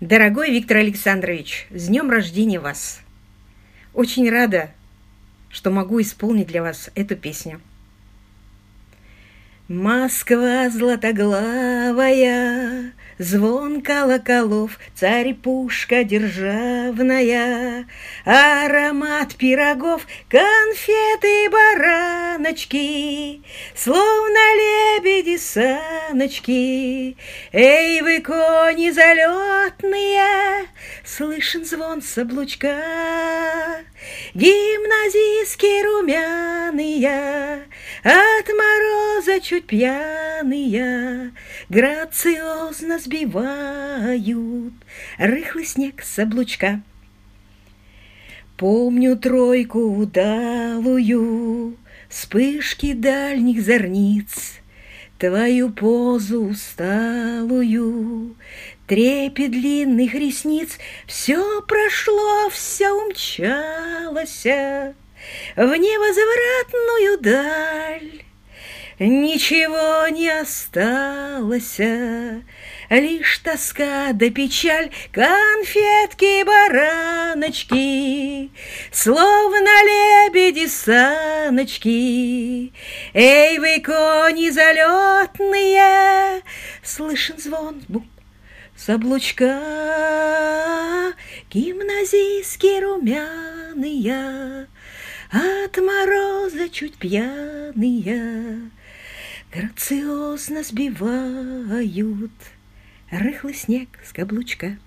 Дорогой Виктор Александрович, с днем рождения вас! Очень рада, что могу исполнить для вас эту песню. Москва златоглавая, Звон колоколов, царь-пушка державная, Аромат пирогов, конфеты бараночки, Словно лебеди саночки. Эй, вы, кони залетные, Слышен звон саблучка, Гимназистки румяные, От мороза чуть пьяные, Грациозно сбивают Рыхлый снег с облучка. Помню тройку удалую, Вспышки дальних зорниц, Твою позу усталую, Трепет длинных ресниц, Все прошло, все умчалось В невозвратную даль. Ничего не осталось, Лишь тоска да печаль, Конфетки-бараночки, Словно лебеди саночки. Эй, вы, кони залетные, Слышен звон буб с облучка, Гимназийские румяные, От мороза чуть пьяные, Грациозно сбивают Рыхлый снег с каблучка.